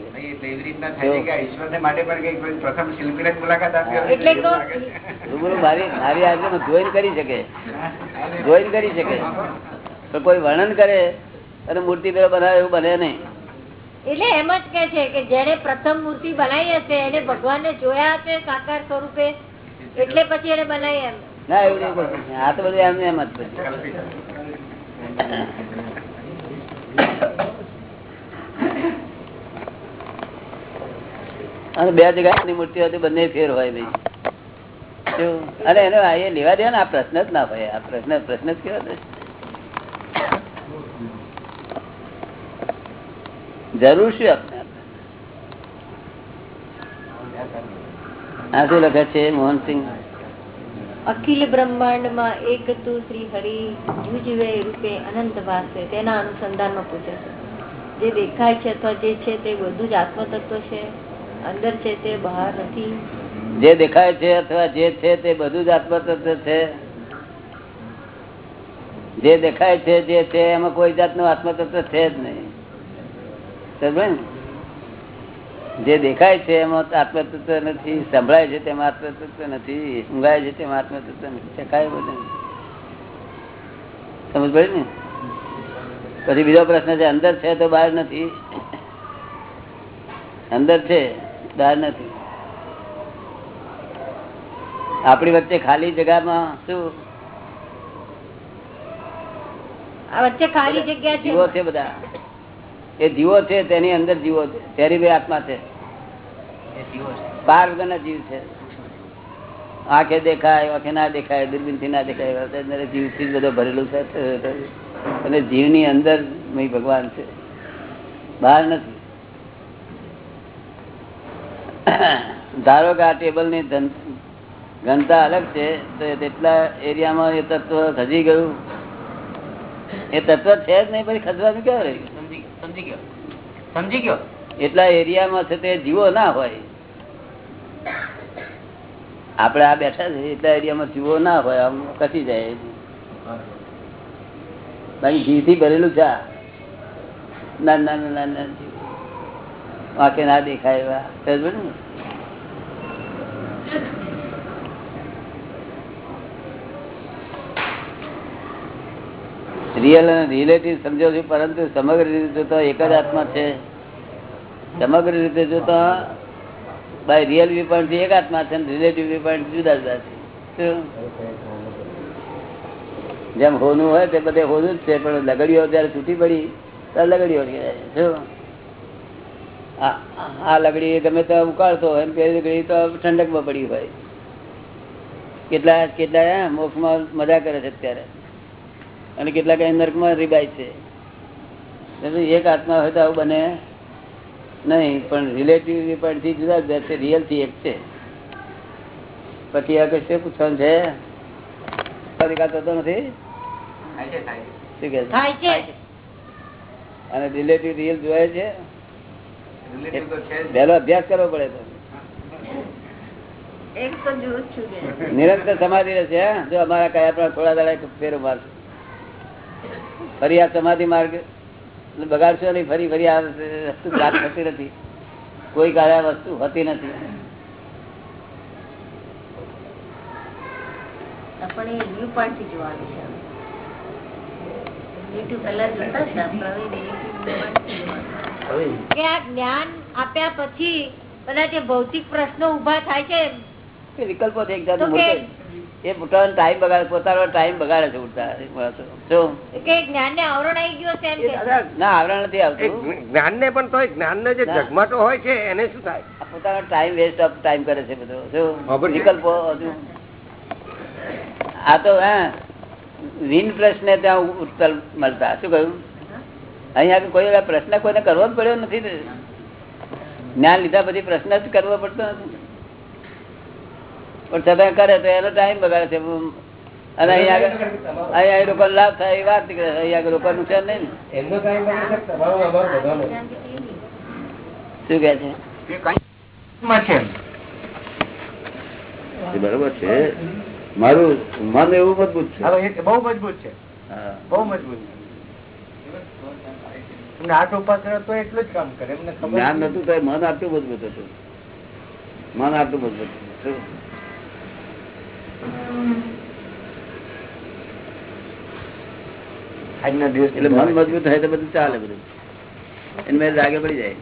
કે આ ઈશ્વરને માટે પણ કંઈક પ્રથમ શિલ્પીને જ મુલાકાત આપી હોય એટલે એવું તો- લાગે છે. રૂબરૂ મારી મારી આજ્ઞામાં કરી શકે. જોઈન કરી શકે. પણ કોઈ વર્ણન કરે અને મૂર્તિ પેલા બનાવે એવું બને નહીં. એટલે એમ જ કે છે કે જેને પ્રથમ મૂર્તિ બનાવી હશે એને ભગવાનને જોયા હશે સાકાર સ્વરૂપે એટલે પછી એને બનાવી એમ. ના એવું નહીં આ તો બધું એમને એમ જ પછી. અને બે જગ્યાની મૂર્તિ હતી બંને ફેર હોય ભાઈ શું? અને એને લેવા દે ને આ પ્રશ્ન જ ના ભાઈ આ પ્રશ્ન પ્રશ્ન જ કેવા જરૂર શું આ શું લખે છે મોહનસિંહ? અખિલ બ્રહ્માંડમાં એક તું શ્રી હરિ જુજવે રૂપે અનંત વાસે. તેના અનુસંધાનમાં પૂછે છે. જે દેખાય છે અથવા જે છે તે બધું જ આત્મ તત્વ છે. અંદર છે તે બહાર નથી. જે દેખાય છે અથવા જે છે તે બધું જ આત્મતત્વ છે. જે દેખાય છે જે છે એમાં કોઈ જાતનું આત્મતત્વ છે જ નહીં? જે દેખાય છે એમાં આત્મતત્વ નથી સંભળાય છે તેમાં આત્મતત્વ નથી ઊંઘાય છે તેમાં આત્મતત્વ નથી. ચકાય બધું સમજ પડી ને? પછી બીજો પ્રશ્ન છે અંદર છે તો બહાર નથી? અંદર છે બહાર નથી. આપણી વચ્ચે ખાલી જગામાં શું? આ વચ્ચે ખાલી જગ્યા છે બધા. એ જીવો છે તેની અંદર જીવો છે. તેની બે આત્મા છે. બાર વગરના જીવ છે. આંખે દેખાય આંખે ના દેખાય દૂરબીનથી ના દેખાય જીવ જ બધો ભરેલું છે. અને જીવની અંદર ભગવાન છે. બહાર નથી. ધારો કે આ ટેબલની ઘનતા અલગ છે તો તેટલા એરિયામાં એ તત્વ ખસી ગયું. એ તત્વ છે જ નહીં પછી ખસવાનું ક્યાં રહ્યું સમજી ગયો? એટલા એરિયામાં છે તે જીવો ના હોય. આપણે આ બેઠા છે એટલા એરિયામાં જીવો ના હોય, આમ કસી જાય? બાકી ઘીથી ભરેલું છે ના ના ના ના ના વાંકે ના દેખાય એવા. ને? રિયલ અને રિલેટિવ સમજો છો, પરંતુ સમગ્ર રીતે જોતા એક જ આત્મા છે. સમગ્ર રીતે જોતા બાય રિયલ વ્યૂ એક આત્મા છે રિલેટિવ વ્યૂ જુદા જુદા છે. જેમ હોનું હોય તે બધે હોનું જ છે, પણ લગડીઓ જયારે તૂટી પડી ત્યારે લગડીઓ. આ લગડી ગમે તો ઉકાળતો ને પેલી લગડી તો ઠંડકમાં પડી હોય. કેટલા કેટલા મોક્ષમાં મજા કરે છે અત્યારે. અને કેટલાક નર્કમાં રીબાય છે. એટલે એક આત્મા હોય તો આવું બને નહીં પણ રિલેટિવ પોઈન્ટ જુદા જુદા છે રિયલથી એક છે. પછી આ કશે પૂછવાનું છે? અધિકાર થતો નથી? થાય છે થાય છે. શું કહે છે? થાય છે. અને રિલેટિવ રિયલ જોવાય છે? રિલેટિવ તો છે જ. પહેલો અભ્યાસ કરવો પડે તો. એક તો જોઉં જ છું કે. નિરંતર સમાધિ રહેશે જો અમારા કયા પણ થોડા દાડા ફેર મારશે ફરી આ સમાધિ માર્ગ બગાડશો નહીં ફરી ફરી આ વસ્તુ પ્રાપ્ત થતી નથી. કોઈ કાળે આ વસ્તુ હોતી નથી. જ્ઞાન આપ્યા પછી બધા જે ભૌતિક પ્રશ્નો ઊભા થાય છે વિકલ્પો એ પોતાનો ટાઈમ બગાડે પોતાનો ટાઈમ બગાડે છે ઉડતા માણસો. કે જ્ઞાન ને આવરણ આવી ગયો છે એમ કે? ના આવરણ નથી આવતું. જ્ઞાન ને પણ તો જ્ઞાન ને જે જગમાટો હોય છે એને શું થાય? આ પોતાનો ટાઈમ વેસ્ટ ઓફ ટાઈમ કરે છે બધો. શું વિકલ્પો આ તો હે વિન પ્રશ્ન ત્યાં ઉત્તર મળતા. શું કહ્યું? અહીંયા કોઈ પ્રશ્ન કોઈને કરવો જ પડ્યો નથી જ્ઞાન લીધા પછી પ્રશ્ન જ કરવો પડતો નથી. પણ છતાં કરે તો એનો ટાઈમ બગાડે છે. અને અહીંયા અહીંયા એ લોકો લાભ થાય એ વાત નીકળે. અહીંયા આગળ લોકો નુકસાન નહીં ને. એમનો ટાઈમ શું કે છે બરોબર છે. મારું મન એવું મજબૂત છે. એ બહુ મજબૂત છે. હા. બહુ મજબૂત છે. આઠ હાથ તો એટલું જ કામ કરે. એમને જ્ઞાન નતું તો મન આટલું મજબૂત હતું. મન આટલું મજબૂત હતું. શું? આજના દિવસ એટલે મન મજબૂત થાય તો બધું ચાલે બધું. એને મેં આગળ પડી જાય.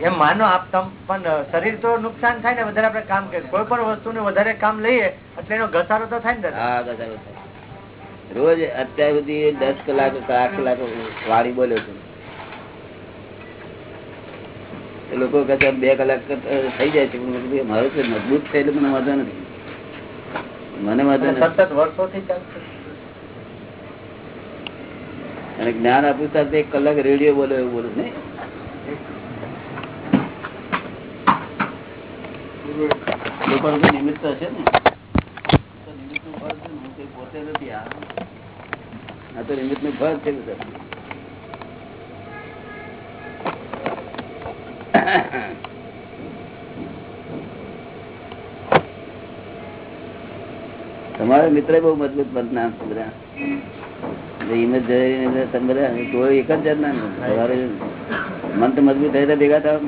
એમ માનો આપ પણ શરીર તો નુકસાન થાય ને વધારે આપણે કામ કરીએ. કોઈ પણ વસ્તુ વધારે કામ લઈએ એટલે એનો ઘસારો તો થાય ને? હા ઘસારો થાય. રોજ અત્યાર સુધી દસ કલાક ચાર કલાક વાળી બોલ્યો છું. એ લોકો કદાચ બે કલાક થઈ જાય છે. મારું તો મજબૂત છે એટલે મને વાંધો નથી. મને નથી. સતત વર્ષોથી અને જ્ઞાન આપ્યું સાથે એક કલાક રેડિયો બોલો એવું બોલું તો નિમિત્ત હશે ને. પોતે નથી આ. તો નિમિત્તનું ફળ છે તમારા મિત્ર બહુ મજબૂત બદનામ બધા હિંમત જઈ તમે બધા ટોળું એક જ જાતના. મન તો મજબૂત થાય તો ભેગા થાવ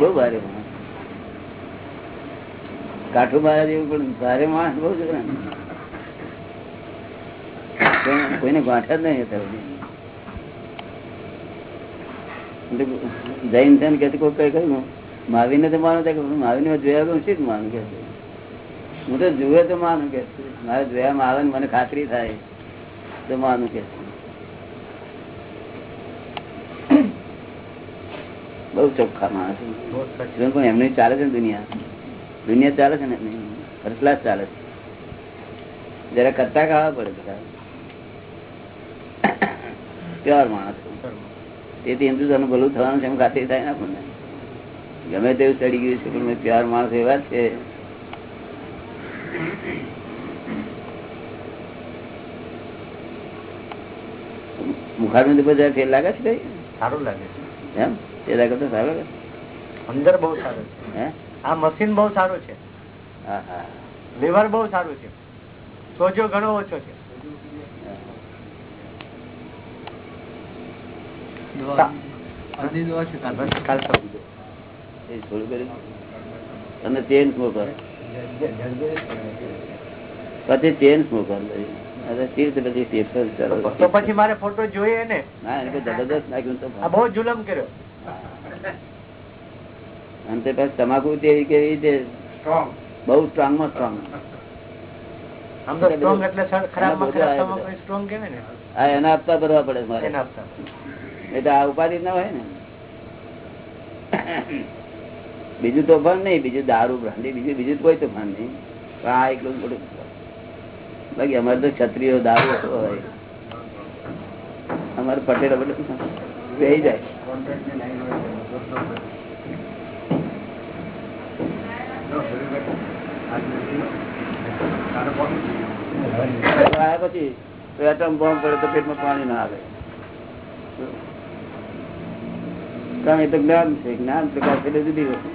બહુ ભારે. કાઠું મારા જેવું પણ ભારે માણસ બહુ કોઈને ગાંઠા જ નહીં અત્યાર જૈન થઈને કે કોઈ કઈ કહ્યું માવીને તો માનું કે માવીને જોયા શી માનું કે. હું તો જુએ તો માનું કે છે. મારે જોયામાં આવે ને મને ખાતરી થાય તો માનું કે. બઉ ચોખ્ખા માણસ પણ એમની ચાલે છે ને દુનિયા. દુનિયા ચાલે છે ને ફર્સ્ટ ક્લાસ ચાલે છે. જરા કરતા ખાવા પડે બધા. પ્યોર માણસ તેથી હિન્દુસ્તાન ભલું થવાનું છે એમ ખાતરી થાય ને આપણને. ગમે તેવું ચડી ગયું છે પણ પ્યોર માણસ એવા જ છે મુખારબંધ બધા ફેર લાગે છે કઈ? સારું લાગે છે. એમ? તે લાગે તો સારું લાગે. અંદર બહુ સારું છે. આ મશીન બહુ સારું છે. હા બહુ સારું છે. સોજો ઘણો ઓછો છે. અને તેલ શું એ પછી ચેન સ્મોકર તો પછી મારે ફોટો જોઈએ ને જબરદસ્ત નાખ્યું તો બહુ જુલમ કર્યો. અને તે પછી તમાકુ તેવી કેવી રીતે? બહુ સ્ટ્રોંગમાં સ્ટ્રોંગ એના આપતા ભરવા પડે મારે. એટલે આ ઉપાધિ ના હોય ને. બીજું તોફાન નહીં, બીજું દારૂ, બ્રાંડી, બીજું બીજું કોઈ તોફાન નહીં. પણ આ એકલું મોટું બાકી અમારે તો ક્ષત્રિયો દારૂ હોય. અમારે પટેલો બધું બેહી જાય. પછી એટમ બોમ્બ પડે તો પેટમાં પાણી ના આવે. કારણ એ તો જ્ઞાન છે. જ્ઞાન પ્રકાર એટલે જુદી વસ્તુ.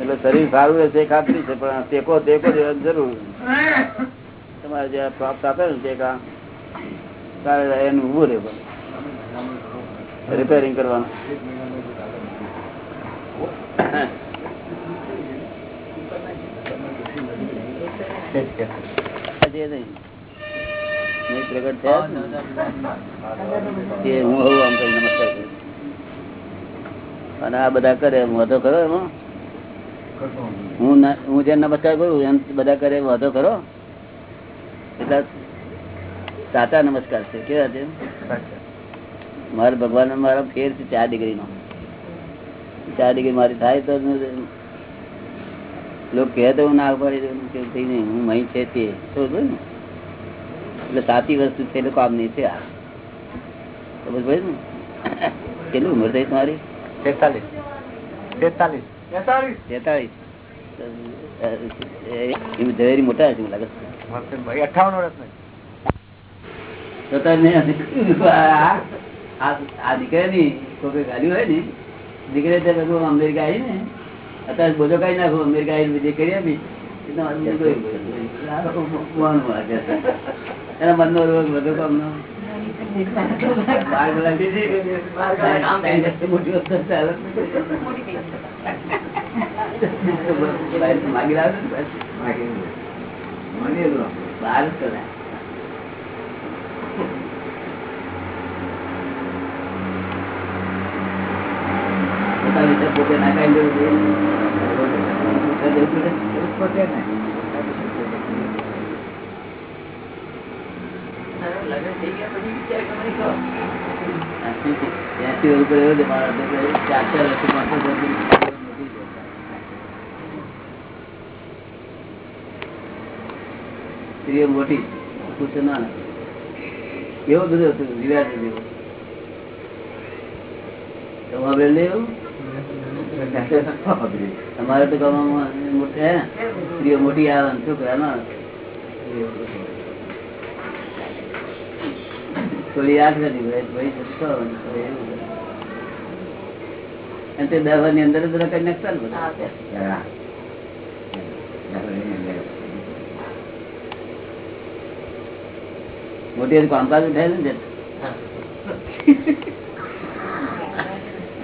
એટલે શરીર સારું રહેશે ખાતરી છે, પણ ટેકો ટેકો જરૂર તમારે જે પ્રાપ્ત આપે ને ટેકા તારે એનું ઉભું રહે પણ રિપેરિંગ કરવાનું. જે નહીં. નહીં પ્રગટ થયા છે ને? હું આમ કરી નમસ્કાર કરું. અને આ બધા કરે વાંધો કરો એમાં હું જેમ નમસ્કાર કરું એમ બધા કરે વાંધો કરો એટલા સાચા નમસ્કાર છે કેવા છે મારા ભગવાન મારા ફેર છે ચાર ડિગ્રી નો ચાર ડિગ્રી મારી થાય તો લોકો કહે તો હું ના પાડી દઉં કે ભાઈ નહીં હું મહી છે તે. ને. એટલે સાચી વસ્તુ છે લોકો કામ નહીં છે આ ખબર પડે ને? કેટલી ઉંમર થઈ તમારી? તેતાલીસ. તેતાલીસ. તેતાલીસ. મોટા છે મને લાગે અઠાવન વર્ષ આ- આ દીકરાની કોઈ ગાડી હોય ને દીકરા અમેરિકા આવી ને. અત્યારે બધો કઈ નાખો અમેરિકા બીજી વિજય કરી આપી. એના મનનો રોગ બધો કામનો. બાર. માગી લાવે ને પાછી. બહાર ના. પોતે નાખાઈ દેવું જોઈએ. ત્યાંથી એવું કે ચાર ચાર સ્ત્રીઓ મોટી પુરુષો નાના એવું બધું હતું તમારે જેવું તમારે તો ગામમાં મોટા આવે છોકરા ના થોડી યાદ કરી તો કરે. દવા અંદર જ કઈ નાખતા ને. મોટી કામકાજ ઉઠાય ને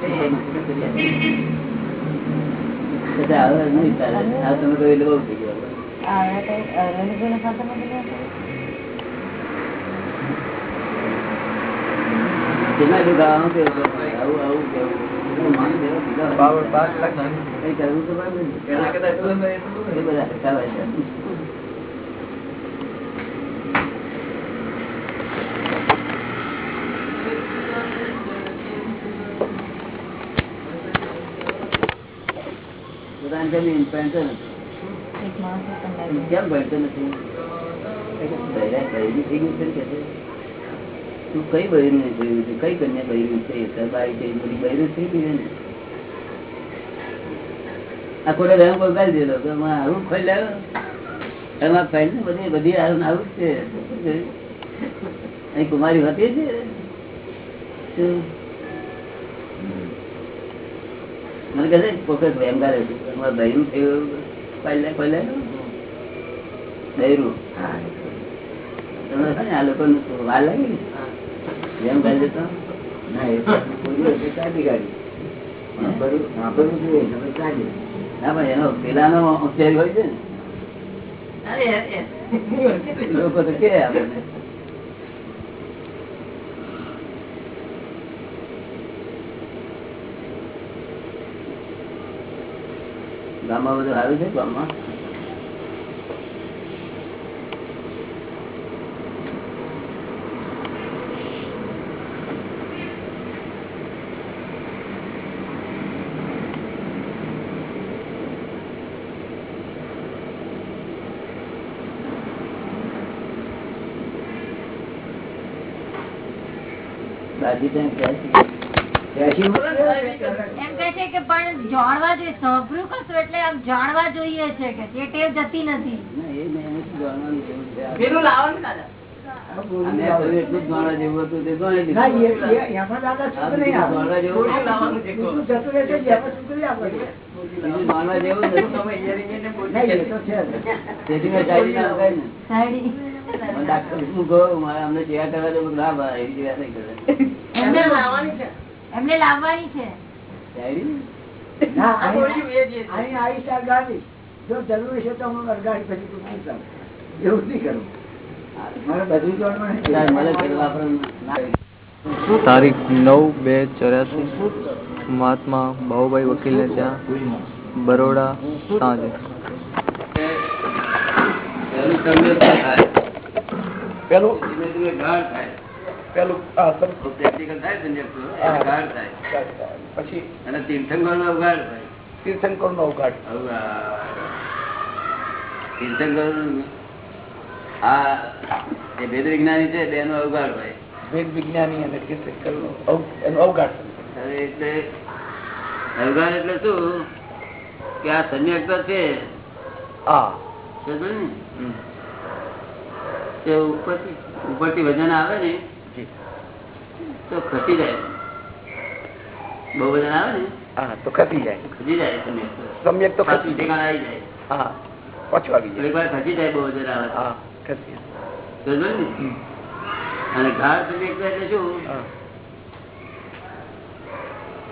કેવું માની દેવા કરવું તો બધા હટાવે છે પોતાની જમીન ભણતો નથી. કેમ ભણતો નથી? થઈ ગયું છે કે તું કઈ બહેરું થયું છે? કઈ કન્યા બહેરું છે? બાઈ છે બધી બહેરું થઈ ગઈ ને. આ ખોટો રંગ બગાડી તો માં આવું લાવ્યો એમાં ફાઈલ ને બધી બધી આવું આવું છે. અહીં કુમારી હતી છે મને કહે છે પોતે એમ કરે છે. તમારે બૈરું થયું પહેલા પહેલા બૈરું? તમે છે ને આ લોકો વાર લાગે જેમ ના એ તો ના પણ એનો પેલાનો હોય છે ને? લોકો તો કે આપણને. ગામમાં બધું સારું છે ગામમાં દાદી તો એમ કહે છે એમ કે છે કે પણ જાણવા જોઈએ સાંભળ્યું જાણવા જોઈએ છે કે તે ટેવ જતી નથી. ના, લાવવાની છે. એમને લાવવાની જાણવાનું જેવું છે? જ તે શું એવી નહીં કરે. તારીખ નવ બે ચોર્યાસી મહાત્મા બાહુભાઈ વકીલને ત્યાં બરોડા સાંજે પેલું પેલું ધીમે ધીમે ગાઢ થાય. પેલું તો થાય થાય. પછી અને થાય. તીર્થંકર નો. તીર્થંકર આ જે વેદ વિજ્ઞાની છે બેનો અવગાઢ હોય વેદ વિજ્ઞાની અને તીર્થંકર નો એનો એટલે અવગાઢ એટલે શું કે આ સંયુક્ત છે હા ઉપર ને? ઉપરથી ઉપરથી વજન આવે ને. તો ખસી જાય. બહુ વજન આવે ને? હા તો ખસી જાય. ખસી જાય સંયુક્ત. સમ્યક તો પાછું ખસી જાય. ઠેકાણે આવી જાય. હા પાછું આવી જાય. થોડીક વાર ખસી જાય બહુ વજન આવે. હા ખસી જાય. સમજો ને? હમ. અને ગાઢ સંયુક્ત એટલે શું હા.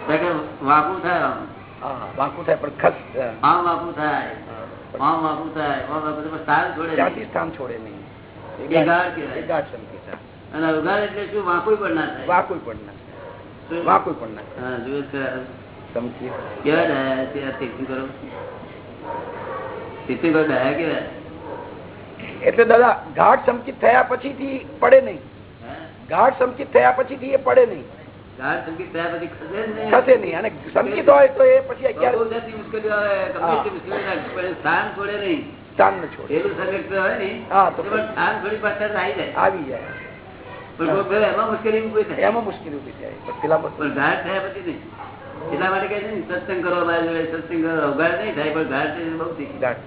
તો કે વાંકું થાય આમ. હા વાંકું થાય પણ ખસ હા. આમ વાંકું થાય. હા. આમ વાંકું થાય. આમ વાંકું થાય, પણ સ્થાન છોડે નહીં. ત્યાંથી સ્થાન છોડે નહીં. એ ગાઢ કહેવાય. એ ગાઢ સંકેત. અને અવગાઢ એટલે શું? વાંકું પણ ના થાય. વાંકું પણ ના શું? વાંકું પણ ના હા, જુએ જ ખરા. સમજી. કેવા ડાયા છે? આ તીર્થંકરો? તીર્થંકરો ડાયા કેવા? એટલે દાદા ઘાટ સંકિત થયા પછી થી પડે નહીં. હે? ઘાટ સંકિત થયા પછી થી એ પડે નહીં. ગાઢ સંગીત થયા પછી ખસે જ નહીં. થશે નહીં. અને સંકિત હોય તો એ પછી બહુ અગિયાર જાતની મુશ્કેલીઓ આવે. ગમે તે મુશ્કેલીઓ થાય, પણ સ્થાન છોડે નહીં. સ્થાન ન છોડે. પેલું સંરક્ષણ હોય ને. હા, તો એમાં સ્થાન છોડી પાછળ આવી જાય. આવી જાય. પણ કોઈ ફેર એમાં મુશ્કેલી ઊભી થાય. એમાં મુશ્કેલી ઊભી થાય પેલા પણ ઘાટ થયા પછી નહીં. એટલા માટે કહે છે ને સત્સંગ કરો બાજુ સત્સંગ કરો અવઘાડ નહીં થાય પણ ઘાટ બહુ શીખી ઘાટ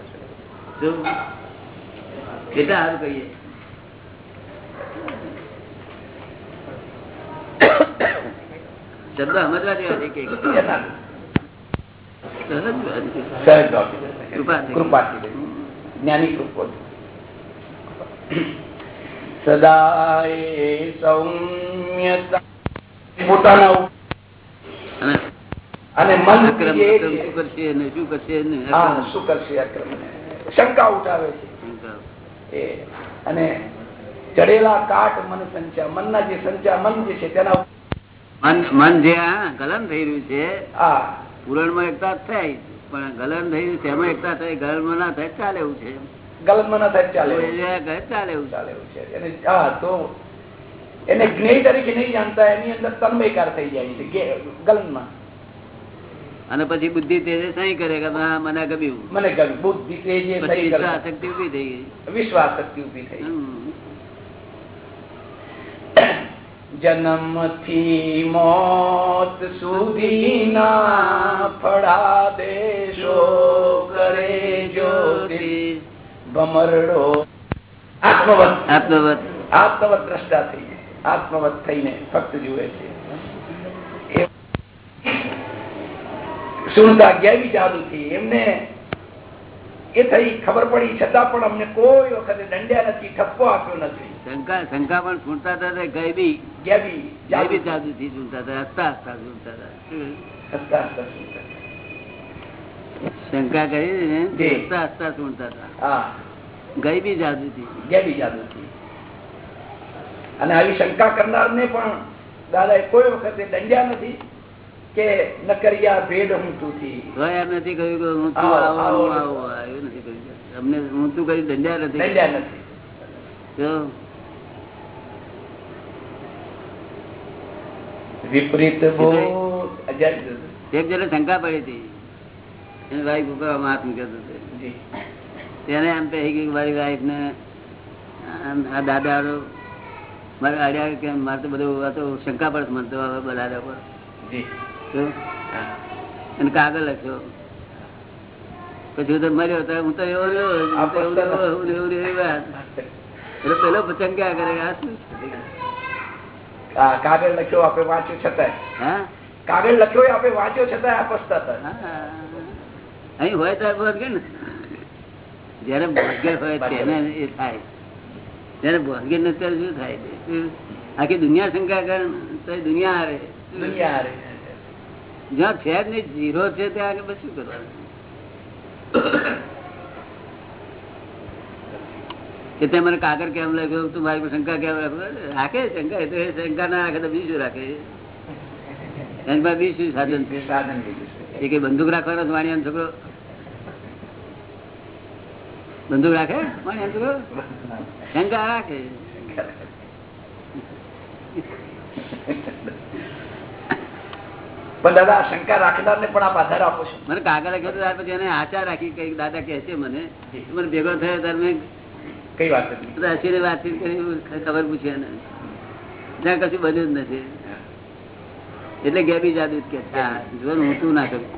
જો સારું કહીએ. શબ્દ સમજવા જેવા છે કે કૃપા. કૃપાથી. જ્ઞાની કૃપો સદાય સૌમ્યતા પોતાના અને મન જે શું કરશે અને શું કરશે ને શું કરશે શંકા ઉઠાવે છે. અને ચડેલા કાટ મન સંચા મનના જે સંચા મન જે છે તેના મન મન જે આ ગલન થઈ રહ્યું છે પુરણમાં એકતા થાય. પણ ગલન થઈ રહ્યું છે એમાં એકતા થાય ગલનમાં ના થાય ચાલે એવું છે ગલનમાં ના થાય ચાલે એવું. ચાલે એવું. ચાલે એવું છે. એને હા તો એને જ્ઞેય તરીકે નહીં જાણતા એની અંદર તન્મયકાર થઈ જાય છે ગલનમાં અને પછી બુદ્ધિ તેજે સહી કરે કે મને ગમ્યું. મને ગમ્યું. બુદ્ધિ તેજે શક્તિ ઊભી થઈ ગઈ. વિશ્વાસ શક્તિ ઊભી થઈ જન્મથી મોત સુધીના ફળા દેશો કરે જ્યોતિ ભમરડો આત્મવત. આત્મવત. આત્મવત દ્રષ્ટા થઈ આત્મવત થઈને ફક્ત જુએ છે. એ સુનતા ગેવી જાદુ થી એમને એ થઈ ખબર પડી. છતાં પણ અમને કોઈ વખતે દંડ્યા નથી ઠપકો આપ્યો નથી. શંકા શંકા પણ સુનતા હતા ગયબી ગેવી જાદુ થી સુનતા હતા. હસતા હસતા સુનતા હતા. હસતા હસતા સુનતા. શંકા કરી ને હસતા હસતા છૂટતા હતા. હા. ગયબી જાદુ થી ગેવી જાદુ થી અને આવી શંકા કરનારને પણ દાદા કોઈ વખતે દંડ્યા નથી કે ન કર્યા હું તુંથી તો નથી કહ્યું કે હું તું આવો, આવો આવો. હું આવો. એવું નથી કહ્યું. અમને હું તું કરી દંડ્યા નથી. દંડ્યા નથી. જો વિપરીત બોધ એક જણે શંકા પડી હતી. એને વાઈફ ઉપર હાથ મૂક્યો હતો તેને એમ કહી ગયું મારી વાઈફ ને આ દાદા મારે અડ્યા કે મારે તો બધું તો શંકા પડે છે મને તો દાદા પર. અને કાગળ લખ્યો. પછી હું તો મર્યો તો હું તો એવો. એટલે પેલો ચંક્યા કરે આ શું કાગળ લખ્યો આપણે વાંચ્યો છતાં હા? કાગળ લખ્યો આપણે વાંચ્યો છતાં આ પસ્તાતા. અહીં હોય ત્યારે ભોગવે ને? જયારે ભોગેલ હોય તેને એ થાય. જયારે ભોગેલ ને ત્યારે શું થાય? આખી દુનિયા શંકા કરે તો દુનિયા હારે. દુનિયા હારે. જ્યાં છે જ નહીં ઝીરો છે ત્યાં આગળ શું કરવાનું? એટલે મને કાગળ કેમ લખ્યો? તું મારી શંકા કેમ રાખો? રાખે શંકા એ તો એ શંકા ના રાખે તો બીજું રાખે? એની પાસે બીજું સાધન છે? સાધન. એ કઈ બંદૂક રાખવાનો વાણિયાનો છોકરો બંદૂક રાખે? શંકા રાખે. પણ દાદા શંકા રાખનાર ને પણ આપ આધાર આપો છો. મને કાગળ લખ્યો ત્યાર પછી એને આશા રાખી કઈ દાદા કહે છે મને. મને ભેગો થયો ત્યારે મેં કઈ વાત નથી વાતચીત કરી ખબર પૂછી એને ત્યાં કશું બન્યું જ નથી. એટલે ગેબી જાદુ કે હા, જો હું તું ના કરું.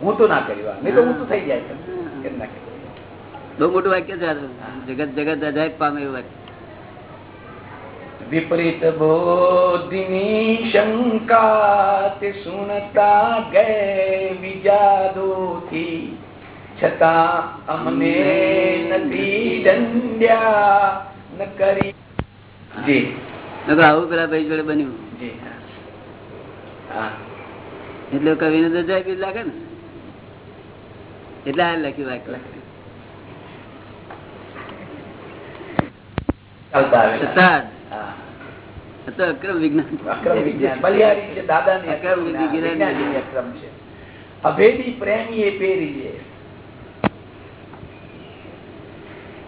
હું તો ના કર્યું નહીં તો હું તો થઈ જાય છે. ના કર્યું? બહુ મોટું વાક્ય છે જગત જગત અજાયબ પામે એવું વાક્ય. વિપરીત બોધિની શંકા તે સુનતા ગયે વિજાદોથી. છતાં અમને નથી દંડ્યા ન કરી. જી. આવું પેલા ભાઈ જોડે બન્યું. જી હા. એટલે કવિને તો જાય બી લાગે ને. એટલે આ લખ્યું વાક્ય ચાલતા આવેલા છતાં હા આ તો અક્રમ વિજ્ઞાન અક્રમ વિજ્ઞાન બલિહારી છે દાદાની અક્રમ અક્રમ વિજ્ઞાન. વિજ્ઞાનની અક્રમ છે અભેદી પ્રેમી એ પેરીએ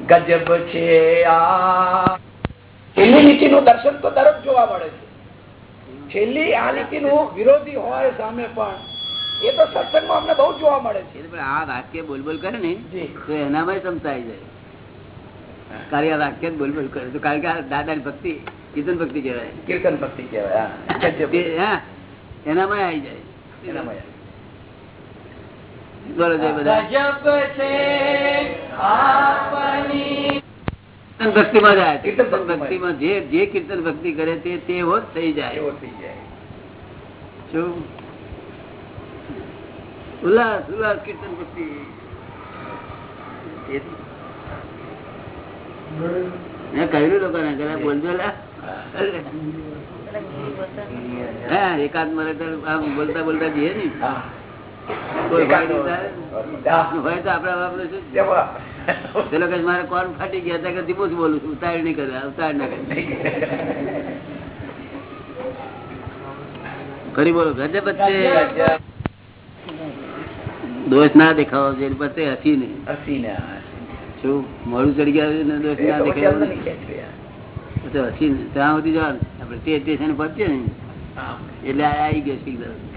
ગજબ છે આ. છેલ્લી નીતિનું દર્શન તો તરફ જોવા મળે છે. છેલ્લી આ નીતિનું વિરોધી હોય સામે પણ એ તો સત્સંગમાં અમને બહુ જોવા મળે છે. આ વાક્ય બોલ બોલ કરે ને તો એનામાં સમજાય જાય. કારણ કે આ વાક્ય જ બોલ બોલ કરે. તો કારણ કે દાદા ની ભક્તિ કીર્તન ભક્તિ કહેવાય. કીર્તન ભક્તિ કહેવાય એનામાં આવી જાય. એનામાં. બોલો જય બધા. ભક્તિમાં જાય. કીર્તન કીર્તન ભક્તિમાં. ભક્તિમાં જે જે કીર્તન ભક્તિ કરે તે તેવો જ થઈ જાય. એવો થઈ જાય. શું? ઉલ્લાસ ઉલ્લાસ કીર્તન ભક્તિ. મેં કહ્યું લોકોને જરા બોલજો હા. એકાદ મરે તો આમ બોલતા બોલતા જઈએ ને. કોણ ફાટી ગયા હતા કે જ બોલું છું. ઉતાર નહીં કરે ઉતાર ના કરે. ફરી બોલો ગજબ બચ્ચે દોષ ના દેખાવો જોઈએ પછી હસી ને હસીને, હા. શું મોડું ચડી ગયા દોષ ના હસી ત્યાં સુધી જવાનું. આપડે તે સ્ટેશન પહોંચીએ ને. એટલે આ આવી ગયો સિગ્નલ